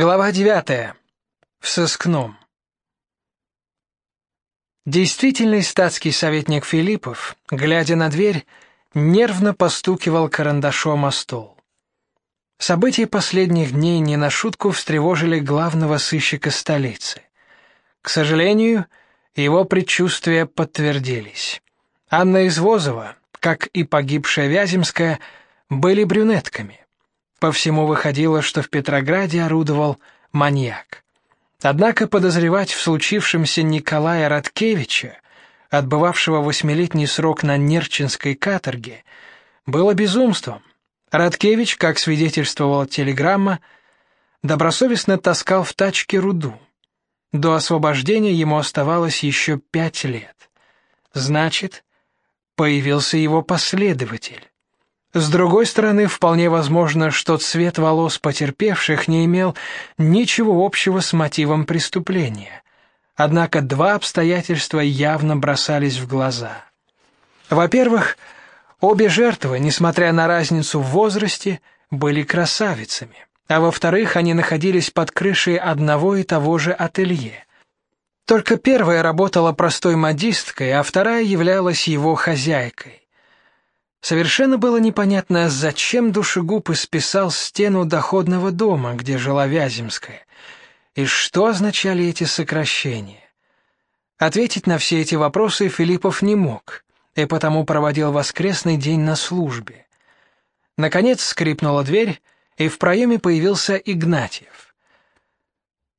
Глава девятая. В сыскном. Действительный статский советник Филиппов, глядя на дверь, нервно постукивал карандашом о стол. События последних дней не на шутку встревожили главного сыщика столицы. К сожалению, его предчувствия подтвердились. Анна Извозова, как и погибшая Вяземская, были брюнетками. По всему выходило, что в Петрограде орудовал маньяк. Однако подозревать в случившемся Николая Радкевича, отбывавшего восьмилетний срок на Нерчинской каторге, было безумством. Радкевич, как свидетельствовала телеграмма, добросовестно таскал в тачке руду. До освобождения ему оставалось еще пять лет. Значит, появился его последователь. С другой стороны, вполне возможно, что цвет волос потерпевших не имел ничего общего с мотивом преступления. Однако два обстоятельства явно бросались в глаза. Во-первых, обе жертвы, несмотря на разницу в возрасте, были красавицами. А во-вторых, они находились под крышей одного и того же ателье. Только первая работала простой модисткой, а вторая являлась его хозяйкой. Совершенно было непонятно, зачем душегуб исписал стену доходного дома, где жила Вяземская, и что означали эти сокращения. Ответить на все эти вопросы Филиппов не мог, и потому проводил воскресный день на службе. Наконец скрипнула дверь, и в проеме появился Игнатьев.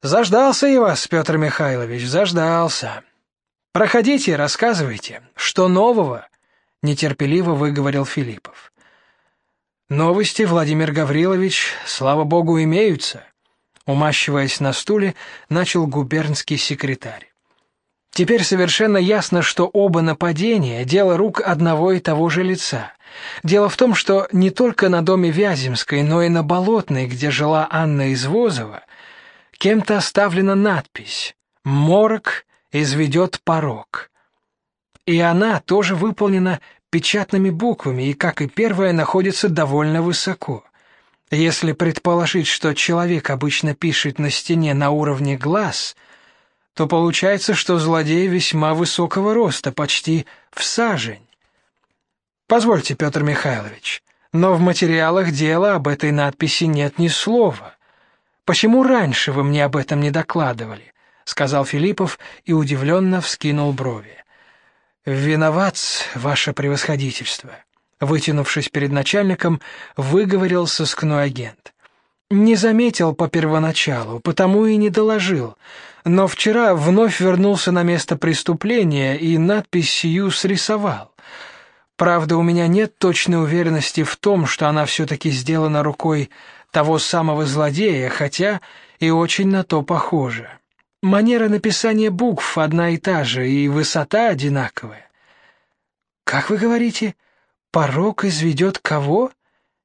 «Заждался я вас, Петр Михайлович, заждался. Проходите, рассказывайте, что нового?» Нетерпеливо выговорил Филиппов. Новости, Владимир Гаврилович, слава богу, имеются, умащиваясь на стуле, начал губернский секретарь. Теперь совершенно ясно, что оба нападения дело рук одного и того же лица. Дело в том, что не только на доме Вяземской, но и на Болотной, где жила Анна Извозова, кем-то оставлена надпись: "Морок изведет порог". И она тоже выполнена печатными буквами и, как и первая, находится довольно высоко. Если предположить, что человек обычно пишет на стене на уровне глаз, то получается, что злодей весьма высокого роста, почти в сажень. Позвольте, Петр Михайлович, но в материалах дела об этой надписи нет ни слова. Почему раньше вы мне об этом не докладывали? сказал Филиппов и удивленно вскинул брови. Виноват, ваше превосходительство, вытянувшись перед начальником, выговорил сыскной агент. Не заметил по первоначалу, потому и не доложил. Но вчера вновь вернулся на место преступления и надпись сию срисовал. Правда, у меня нет точной уверенности в том, что она все таки сделана рукой того самого злодея, хотя и очень на то похожа. Манера написания букв одна и та же, и высота одинаковая. Как вы говорите, порог изведет кого?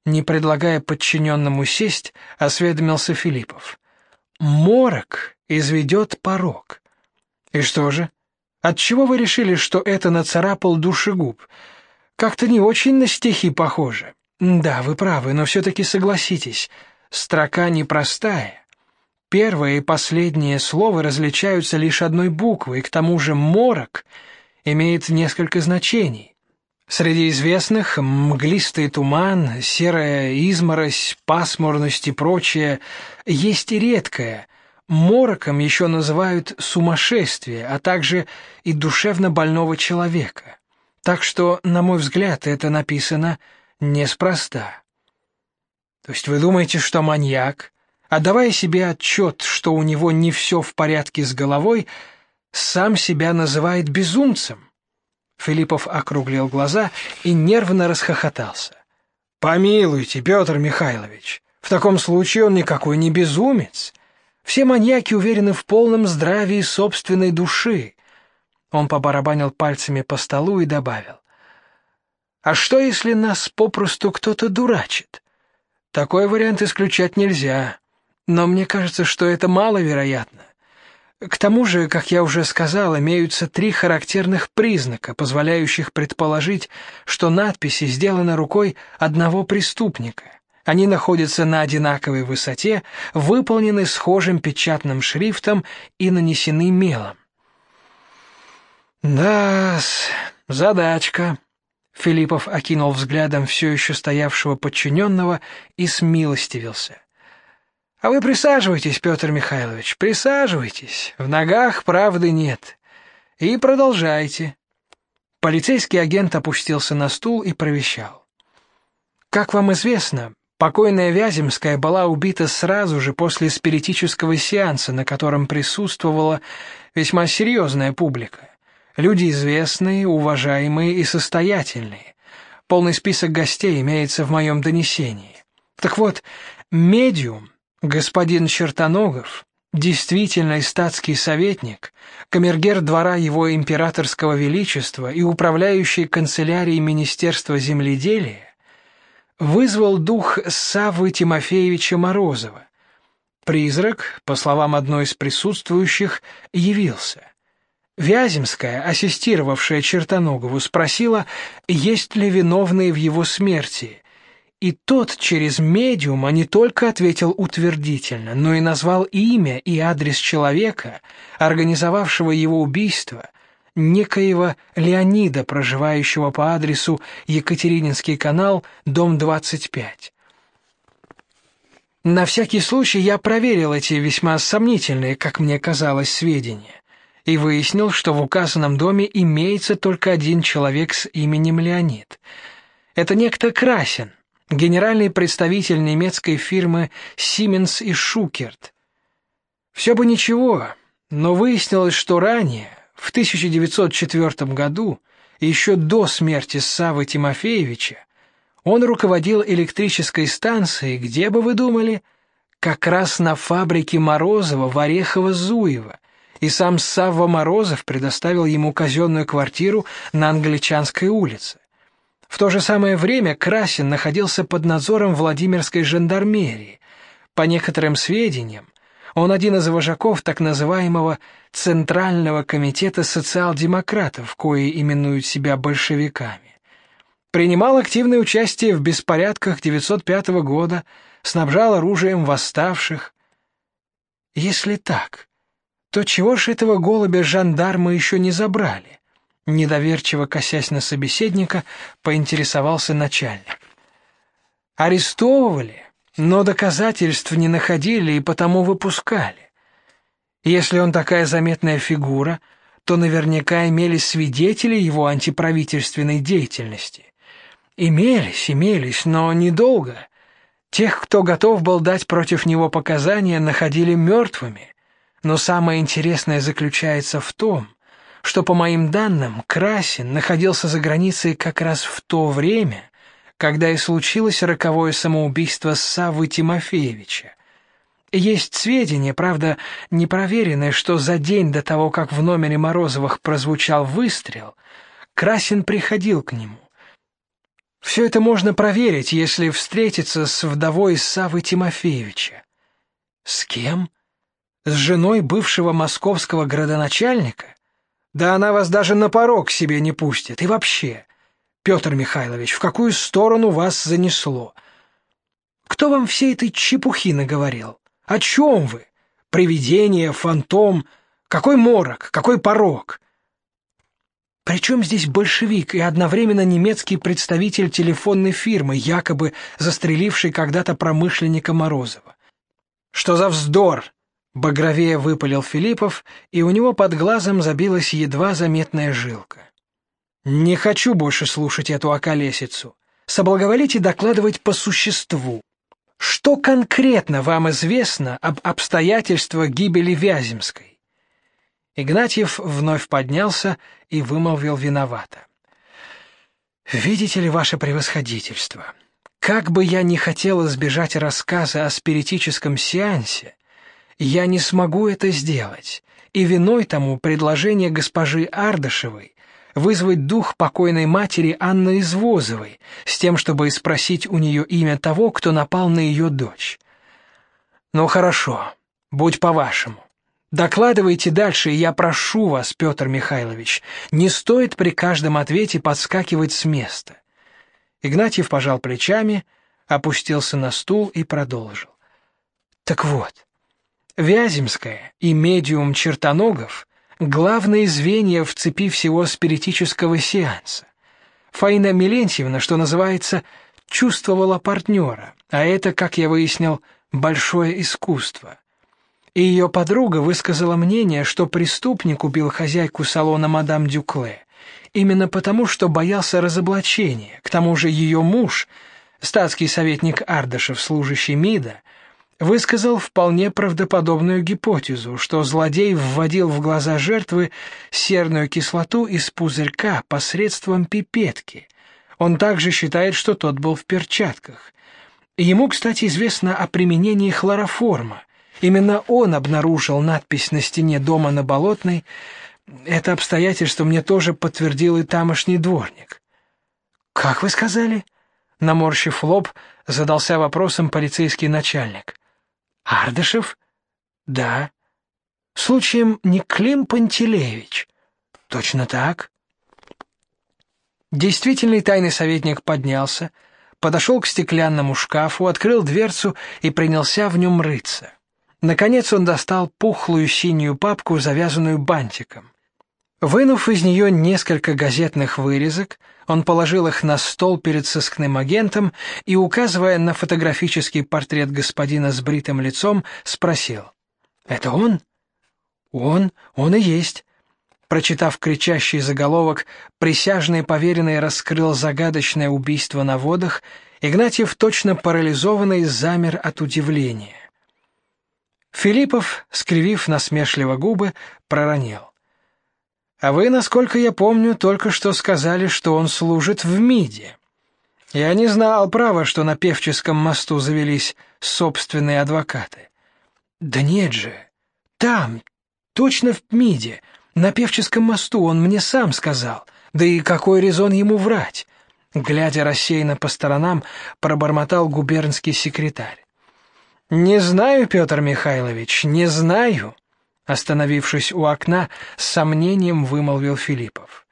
Не предлагая подчиненному сесть, осведомился Филиппов. Морок изведет порог. И что же? От чего вы решили, что это нацарапал душегуб? Как-то не очень на стихи похоже. Да, вы правы, но все таки согласитесь, строка непростая. Первое и последнее слово различаются лишь одной буквой, к тому же морок имеет несколько значений. Среди известных мглистый туман, серая изморозь, пасмурность и прочее есть и редкое. Мороком еще называют сумасшествие, а также и душевно больного человека. Так что, на мой взгляд, это написано неспроста. То есть вы думаете, что маньяк отдавая себе отчет, что у него не все в порядке с головой, сам себя называет безумцем. Филиппов округлил глаза и нервно расхохотался. Помилуйте, Петр Михайлович, в таком случае он никакой не безумец. Все маньяки уверены в полном здравии собственной души. Он побарабанил пальцами по столу и добавил: А что, если нас попросту кто-то дурачит? Такой вариант исключать нельзя. Но мне кажется, что это маловероятно. К тому же, как я уже сказал, имеются три характерных признака, позволяющих предположить, что надписи сделаны рукой одного преступника. Они находятся на одинаковой высоте, выполнены схожим печатным шрифтом и нанесены мелом. Да, задачка. Филиппов окинул взглядом все еще стоявшего подчиненного и смилостивился. А вы присаживайтесь, Петр Михайлович, присаживайтесь. В ногах правды нет. И продолжайте. Полицейский агент опустился на стул и провещал. Как вам известно, покойная Вяземская была убита сразу же после спиритического сеанса, на котором присутствовала весьма серьезная публика. Люди известные, уважаемые и состоятельные. Полный список гостей имеется в моем донесении. Так вот, медиум Господин Чертоногов, действительный статский советник, камергер двора его императорского величества и управляющий канцелярией Министерства земледелия, вызвал дух Саввы Тимофеевича Морозова. Призрак, по словам одной из присутствующих, явился. Вяземская, ассистировавшая Чертоногову, спросила, есть ли виновные в его смерти, и тот через медиума не только ответил утвердительно, но и назвал имя и адрес человека, организовавшего его убийство, некоего Леонида, проживающего по адресу Екатерининский канал, дом 25. На всякий случай я проверил эти весьма сомнительные, как мне казалось, сведения и выяснил, что в указанном доме имеется только один человек с именем Леонид. Это некто Красин, генеральный представитель немецкой фирмы Siemens и Schuckert. Все бы ничего, но выяснилось, что ранее, в 1904 году, еще до смерти Савы Тимофеевича, он руководил электрической станцией, где бы вы думали, как раз на фабрике Морозова в Орехово-Зуево, и сам Савва Морозов предоставил ему казенную квартиру на Англичанской улице. В то же самое время Красин находился под надзором Владимирской жандармерии. По некоторым сведениям, он один из вожаков так называемого Центрального комитета социал-демократов, кои именуют себя большевиками. Принимал активное участие в беспорядках 905 года, снабжал оружием восставших. Если так, то чего ж этого голубя жандармы еще не забрали? Недоверчиво косясь на собеседника, поинтересовался начальник. Арестовывали, но доказательств не находили и потому выпускали. Если он такая заметная фигура, то наверняка имелись свидетели его антиправительственной деятельности. Имелись, имелись, но недолго. Тех, кто готов был дать против него показания, находили мертвыми. Но самое интересное заключается в том, что, по моим данным, Красин находился за границей как раз в то время, когда и случилось роковое самоубийство Саввы Тимофеевича. Есть сведения, правда, непроверенные, что за день до того, как в номере Морозовых прозвучал выстрел, Красин приходил к нему. Все это можно проверить, если встретиться с вдовой Саввы Тимофеевича. С кем? С женой бывшего московского градоначальника? Да она вас даже на порог себе не пустит. И вообще, Петр Михайлович, в какую сторону вас занесло? Кто вам всей этой чепухи наговорил? О чем вы? Привидение, фантом, какой морок, какой порог? Причем здесь большевик и одновременно немецкий представитель телефонной фирмы, якобы застреливший когда-то промышленника Морозова? Что за вздор? Багровее выпалил Филиппов, и у него под глазом забилась едва заметная жилка. Не хочу больше слушать эту околесицу. Соблаговолите докладывать по существу. Что конкретно вам известно об обстоятельствах гибели Вяземской? Игнатьев вновь поднялся и вымолвил виновато. Видите ли, ваше превосходительство, как бы я ни хотел избежать рассказа о спиритическом сеансе, я не смогу это сделать, и виной тому предложение госпожи Ардашевой вызвать дух покойной матери Анны Извозовой с тем, чтобы спросить у нее имя того, кто напал на ее дочь. Ну хорошо, будь по-вашему. Докладывайте дальше, и я прошу вас, Петр Михайлович, не стоит при каждом ответе подскакивать с места. Игнатьев пожал плечами, опустился на стул и продолжил. Так вот, Вяземская и медиум Чертоногов — главные звенья в цепи всего спиритического сеанса. Фаина Милентьевна, что называется, чувствовала партнера, а это, как я выяснил, большое искусство. И ее подруга высказала мнение, что преступник убил хозяйку салона мадам Дюкле именно потому, что боялся разоблачения. К тому же ее муж, статский советник Ардашев, служащий МИДа, высказал вполне правдоподобную гипотезу, что злодей вводил в глаза жертвы серную кислоту из пузырька посредством пипетки. Он также считает, что тот был в перчатках. Ему, кстати, известно о применении хлороформа. Именно он обнаружил надпись на стене дома на Болотной. Это обстоятельство мне тоже подтвердил и тамошний дворник. «Как вы сказали?» Наморщив лоб, задался вопросом полицейский начальник. Ардышев? Да. Случаем не Клим Пантелеевич? Точно так. Действительный тайный советник поднялся, подошел к стеклянному шкафу, открыл дверцу и принялся в нем рыться. Наконец он достал пухлую синюю папку, завязанную бантиком. Вынув из нее несколько газетных вырезок, он положил их на стол перед сыскным агентом и, указывая на фотографический портрет господина с бритым лицом, спросил: "Это он?" "Он, он и есть." Прочитав кричащий заголовок, присяжный поверенный раскрыл загадочное убийство на водах, Игнатьев точно парализованный замер от удивления. Филиппов, скривив насмешливо губы, проронил: а вы, насколько я помню, только что сказали, что он служит в МИДе. Я не знал, право, что на Певческом мосту завелись собственные адвокаты. Да нет же. Там, точно в МИДе, на Певческом мосту он мне сам сказал. Да и какой резон ему врать? Глядя рассеянно по сторонам, пробормотал губернский секретарь. Не знаю, Петр Михайлович, не знаю. Остановившись у окна, с сомнением вымолвил Филиппов.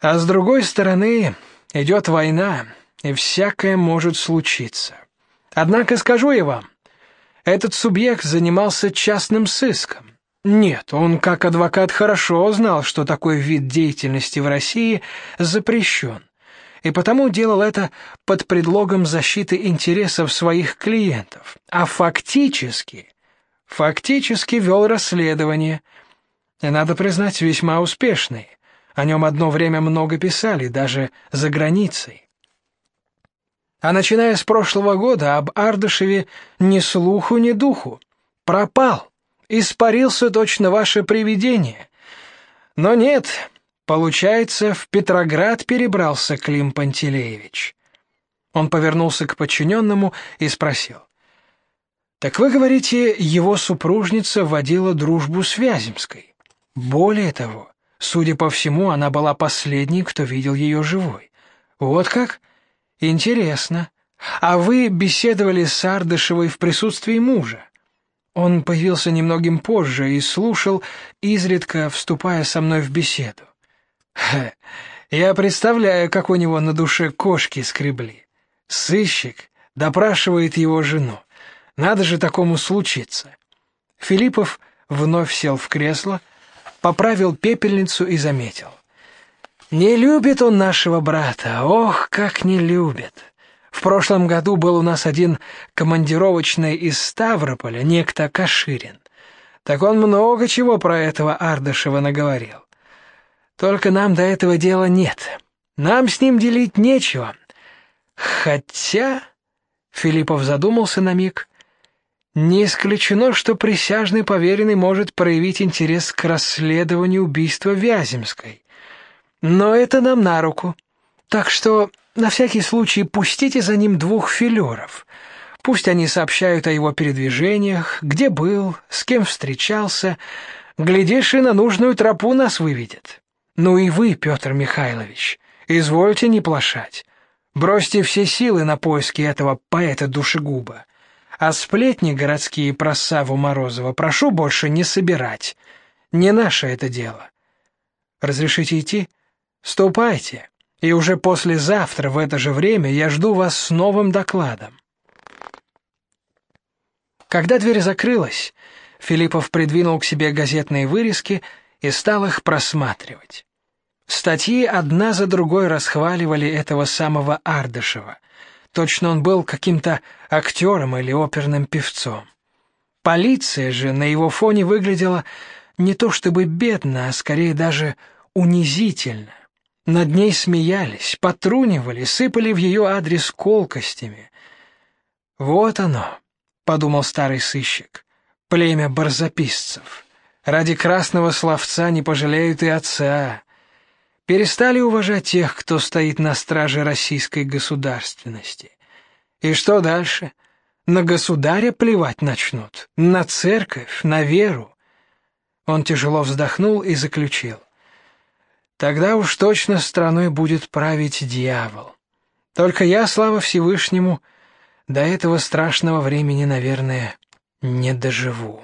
А с другой стороны, идет война, и всякое может случиться. Однако скажу я вам, этот субъект занимался частным сыском. Нет, он как адвокат хорошо знал, что такой вид деятельности в России запрещен, и потому делал это под предлогом защиты интересов своих клиентов, а фактически фактически вел расследование. И надо признать, весьма успешный. О нем одно время много писали, даже за границей. А начиная с прошлого года об Ардышеве ни слуху, ни духу. Пропал, испарился точно ваше привидение. Но нет, получается, в Петроград перебрался Клим Пантелеевич. Он повернулся к подчиненному и спросил: так вы говорите, его супружница водила дружбу с Вяземской. Более того, судя по всему, она была последней, кто видел ее живой. Вот как? Интересно. А вы беседовали с Ардышевой в присутствии мужа? Он появился немногим позже и слушал, изредка вступая со мной в беседу. Ха, я представляю, как у него на душе кошки скребли. Сыщик допрашивает его жену. Надо же такому случиться. Филиппов вновь сел в кресло, поправил пепельницу и заметил: "Не любит он нашего брата. Ох, как не любит. В прошлом году был у нас один командировочный из Ставрополя, некто Каширин. Так он много чего про этого Ардашева наговорил. Только нам до этого дела нет. Нам с ним делить нечего. Хотя Филиппов задумался на миг, не исключено, что присяжный поверенный может проявить интерес к расследованию убийства Вяземской. Но это нам на руку. Так что на всякий случай пустите за ним двух филеров. Пусть они сообщают о его передвижениях, где был, с кем встречался, глядишь и на нужную тропу нас выведет. Ну и вы, Петр Михайлович, извольте не плашать. Бросьте все силы на поиски этого поэта-душегуба. А сплетни городские про Саву Морозова прошу больше не собирать. Не наше это дело. Разрешите идти? Ступайте. И уже послезавтра в это же время я жду вас с новым докладом. Когда дверь закрылась, Филиппов придвинул к себе газетные вырезки и стал их просматривать. Статьи одна за другой расхваливали этого самого Ардышева. Точно он был каким-то актером или оперным певцом. Полиция же на его фоне выглядела не то чтобы бедно, а скорее даже унизительно. Над ней смеялись, потрунивали, сыпали в ее адрес колкостями. Вот оно, подумал старый сыщик. Племя барзаписцев. Ради красного словца не пожалеют и отца. Перестали уважать тех, кто стоит на страже российской государственности. И что дальше? На государя плевать начнут, на церковь, на веру. Он тяжело вздохнул и заключил: Тогда уж точно страной будет править дьявол. Только я, слава Всевышнему, до этого страшного времени, наверное, не доживу.